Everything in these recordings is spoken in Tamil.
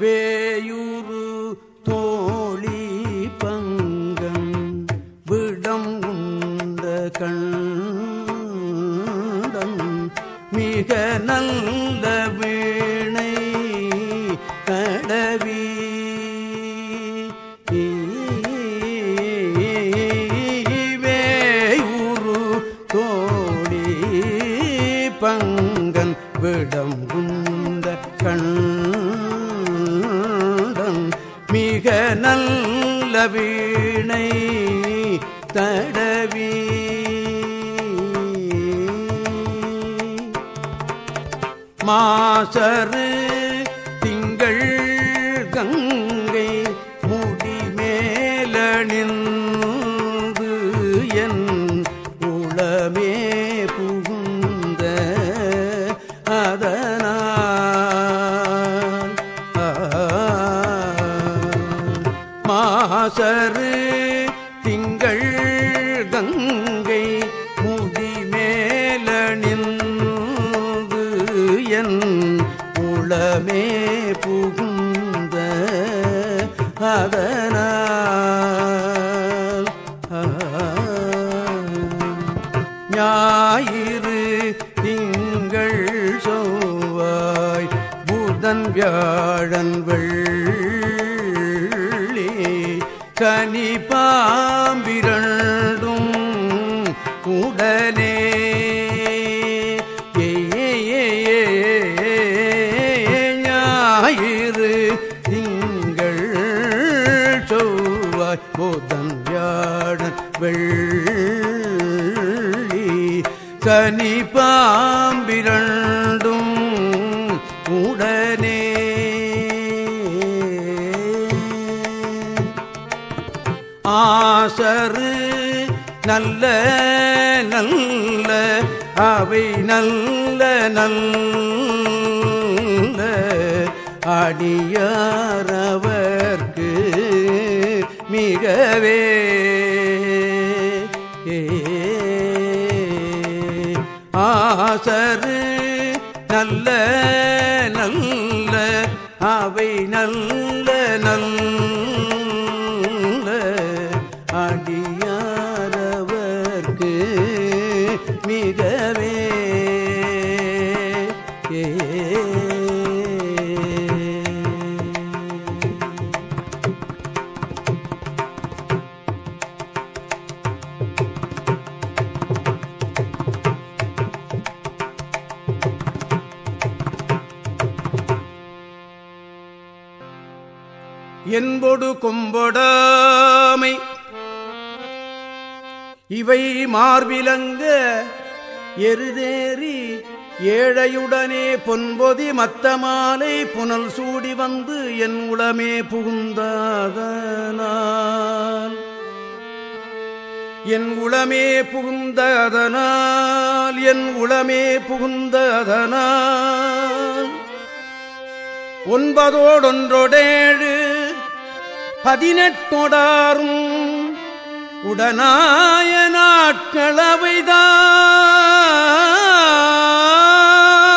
வேயுரு தோழி பங்கம் விடம் உண்ட கண்டம் மிக நல்ல வீணை கடவி. வேயுரு தோழி பங்கன் விடம் உண்ட கண் நல்ல வீணை தடவி. மாசரு திங்கள் கங்கை முடிமேலணிந்து என் ஞாயிறு திங்கள் செவ்வாய் புதன் வியாழன் வெள்ளி கனி பாம்பிர நல்ல நல்ல அவை நல்ல நல்ல. அடியாரவர்க்கு மிகவே. ஆசரு நல்ல நல்ல அவை நல்ல நல்ல. அடியாரவர்க்கு மிகவே. என்பொடு கொம்பொடாமை இவை மார்பிலங்க எருதேறி ஏழையுடனே பொன்பொதி மத்தமாலை புனல் சூடி வந்து என் உளமே புகுந்ததனால். என் உளமே புகுந்ததனால் என் உளமே புகுந்ததனால். ஒன்பதோடொன்றொடேழு பதினெட்டொடாரும் உடனாய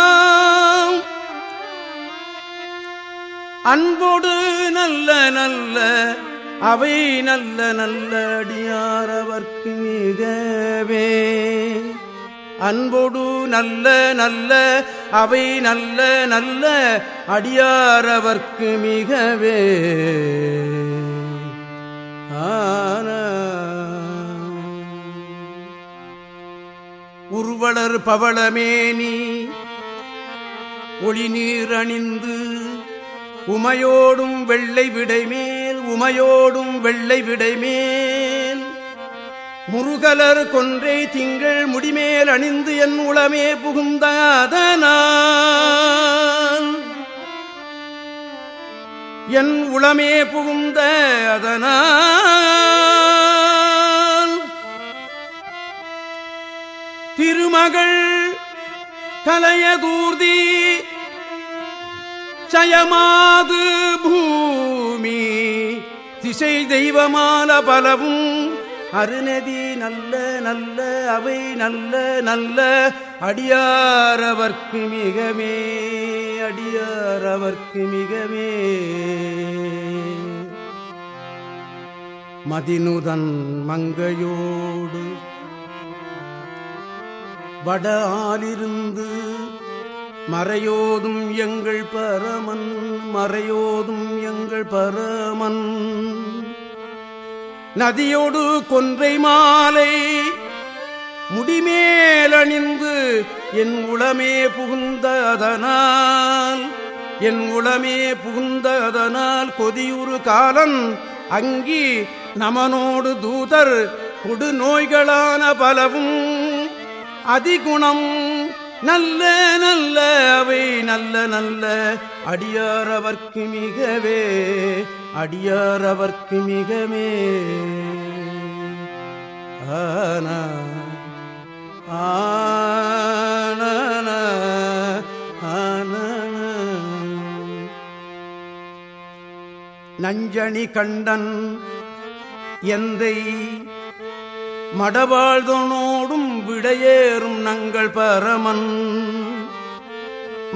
நாட்களவைதான் அன்போடு நல்ல நல்ல அவை நல்ல நல்ல அடியாரவர்க்கு மிகவே அன்போடு நல்ல நல்ல அவை நல்ல நல்ல அடியாரவர்க்கு மிகவே. ஆ. உருவளர் பவளமேனி ஒளி நீர் அணிந்து உமையோடும் வெள்ளை விடைமேல் உமையோடும் வெள்ளை விடைமேல். முருகலர் கொன்றை திங்கள் முடிமேல் அணிந்து என் உளமே புகுந்தாதனான் என் உளமே புகுந்த அதனா திருமகள் கலையகூர்தி சயமாது பூமி திசை தெய்வமால பலவும் அருநதி நல்ல நல்ல அவை நல்ல நல்ல அடியாரவர்க்கு மிகமே அடியாரவர்க்கு மிகமே. மதினுதன் மங்கையோடு வட ஆலிருந்து மறையோதும் எங்கள் பரமன் மறையோதும் எங்கள் பரமன். நதியோடு கொன்றை மாலை முடிமேலணிந்து என் உளமே புகுந்ததனால் என் உளமே புகுந்ததனால் கொதியுறு காலன் அங்கி நமனோடு தூதர் கொடு நோய்களான பலவும் அதிகுணம். நல்ல நல்ல அவை நல்ல நல்ல. அடியாரவர்க்கு மிகவே அடியாரவர்க்கு மிகவே ஆன ஆன. நஞ்சணி கண்டன் எந்தை மடவாழ்தனோடும் விடையேறும் நங்கள் பரமன்.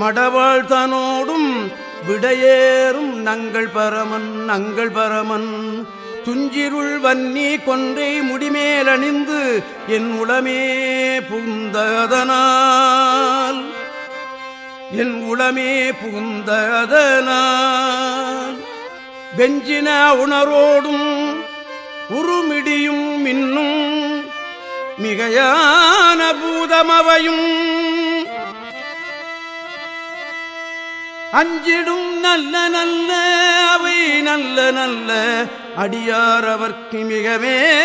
மடவாழ்தனோடும் விடையேறும் நங்கள் பரமன் நங்கள் பரமன். துஞ்சிருள் வன்னி கொன்றை முடிமேலணிந்து என் உளமே புகுந்ததனால் என் உளமே புகுந்ததனால் வெஞ்சின உணரோடும் உருமிடியும் இன்னும் மிகையான பூதமவையும். அஞ்சிடும் நல்ல நல்ல அவை நல்ல நல்ல அடியார் அவர்க்கு மிகவே.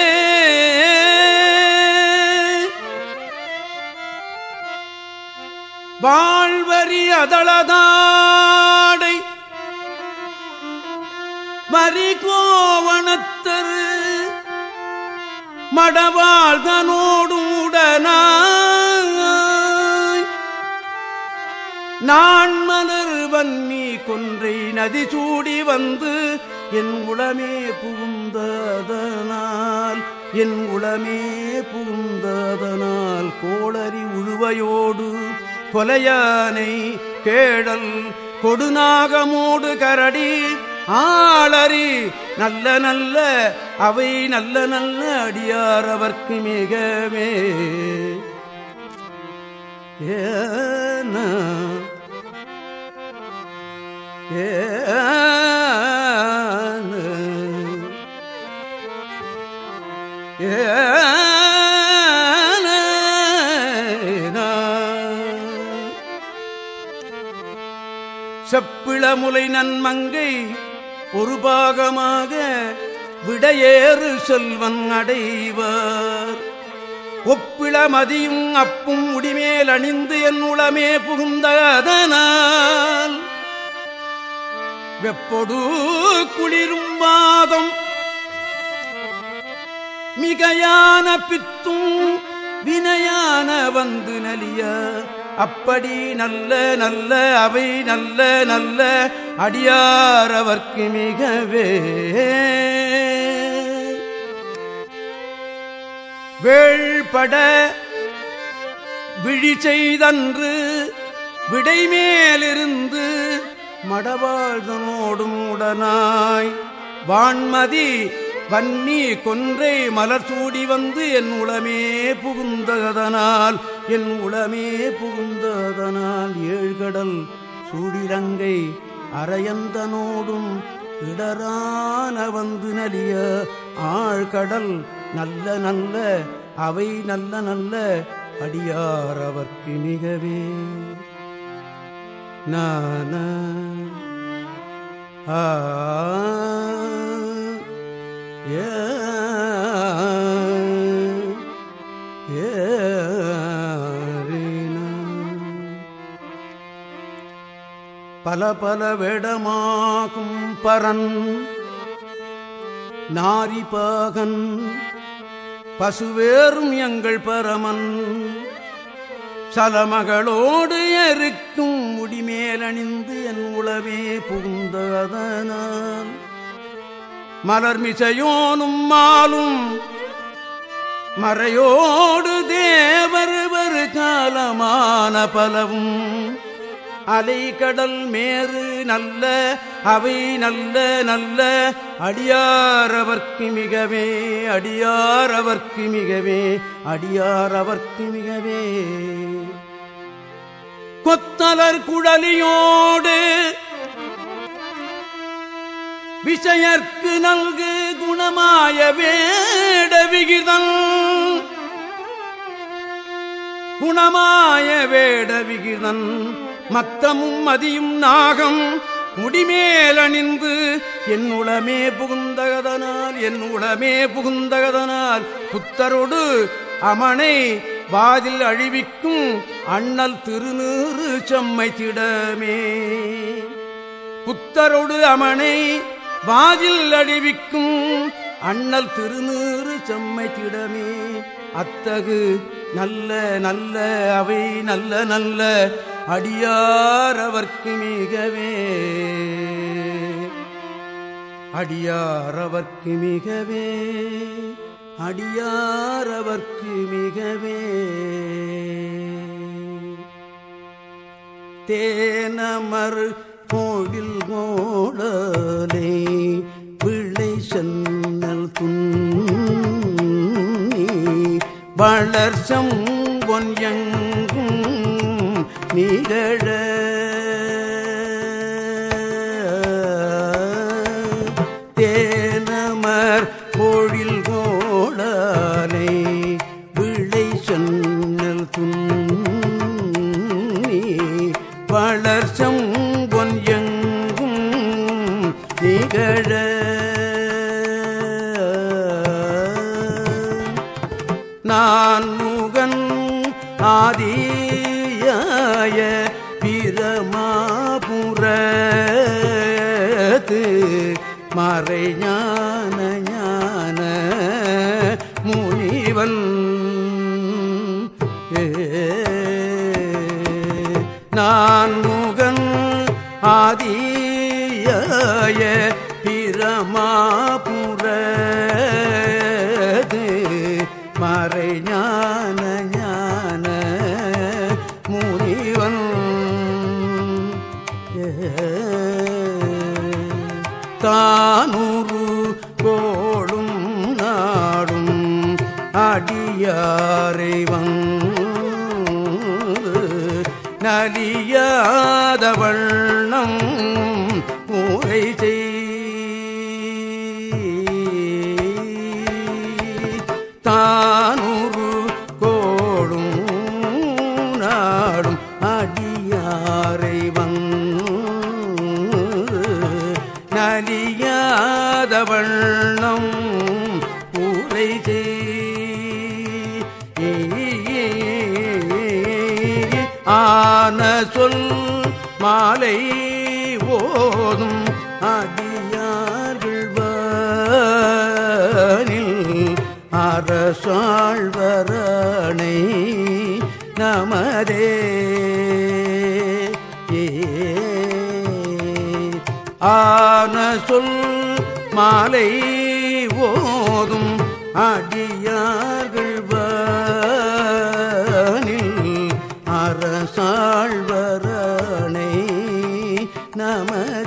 வாழ்வரி அதளதாடை வரி கோவணத்தரு மடவாள் தனோடும் உடனாய் நான் மலர் வன்னி கொன்றை நதி சூடி வந்து என் உளமே புகுந்ததனால் என் உளமே புகுந்ததனால் கோளறி உழுவையோடு கொலையானை கேடல் கொடுநாகமோடு கரடி ஆளறி நல்ல நல்ல அவை நல்ல நல்ல அடியார் அவர்க்கு மிகவே. ஏன ஏன செப்பிளமுலை நன்மங்கை ஒரு பாகமாக விடையேறு செல்வன் அடைவார். ஒப்பிள மதியும் அப்பும் முடிமேல் அணிந்து என் உளமே புகுந்த அதனால் வெப்பொடு குளிரும் வாதம் மிகையான பித்தும் வினையான வந்து நலிய அப்படி நல்ல நல்ல அவை நல்ல நல்ல அடியாரவர்க்கு மிகவே. வேள்பட விழி செய்தன்று விடைமேலிருந்து மடவாழ்தனோடும் உடனாய் வான்மதி வன்னி கொன்றை மலர் சூடி வந்து என் உளமே புகுந்ததனால் என் உளமே புகுந்ததனால் ஏழ்கடல் சூடிரங்கை அரையந்தனோடும் இடரான வந்து நலிய ஆழ்கடல் நல்ல நல்ல அவை நல்ல நல்ல அடியார் அவர்க்கு மிகவே. நான ஆ பல பல வேடமாகும் பரன். நாரிபாகன் பசுவேறும் எங்கள் பரமன். சலமகளோடு எருக்கும் முடிமேலணிந்து என் உளவே புகுந்ததனால் மலர்மிசையோனும் மாலும் மறையோடு தேவருவர் காலமான பலவும். அலைகடல் மேறு நல்ல அவை நல்ல நல்ல. அடியாரவர்க்கு மிகவே அடியாரவர்க்கு மிகவே அடியாரவர்க்கு மிகவே. கொத்தலர் குழலியோடு விஷயற்கு நல்கு குணமாய வேட விகிதம். குணமாய வேட விகிதன் மத்தமும் மதியும் நாகம் முடிமேலணிந்து என் உளமே புகுந்தகதனால் என் உளமே புகுந்தகதனால் புத்தரோடு அமனை வாதில் அழிவிக்கும் அண்ணல் திருநூறு செம்மை திடமே. புத்தரோடு அமனை வாதில் அழிவிக்கும் அண்ணல் திருநூறு செம்மை திடமே. அத்தகு நல்ல நல்ல அவை நல்ல நல்ல அடியாரவர்க்கு மிகவே. அடியாரவர்க்கு மிகவே. அடியாரவர்க்கு மிகவே. தேனமர் கோவில் கோடலே பிழை சென்னல் துன் வளர்ச்சம் பொன் எங்கும் நான் முகன் ஆதியாய பிரமாபுரத்து மறை ஞான ஞான முனிவன். நான் முகன் ஆதியாய பிரமாபுர அடியாரை வந்து நலியாத வண்ணம் ஊரை செய் ஆன சொல் மாலை ஓதும் அடியார்கள் அரசாழ்வரணை நமதே. ஆன சொல் மாலை ஓதும் அடியார்கள் நமதே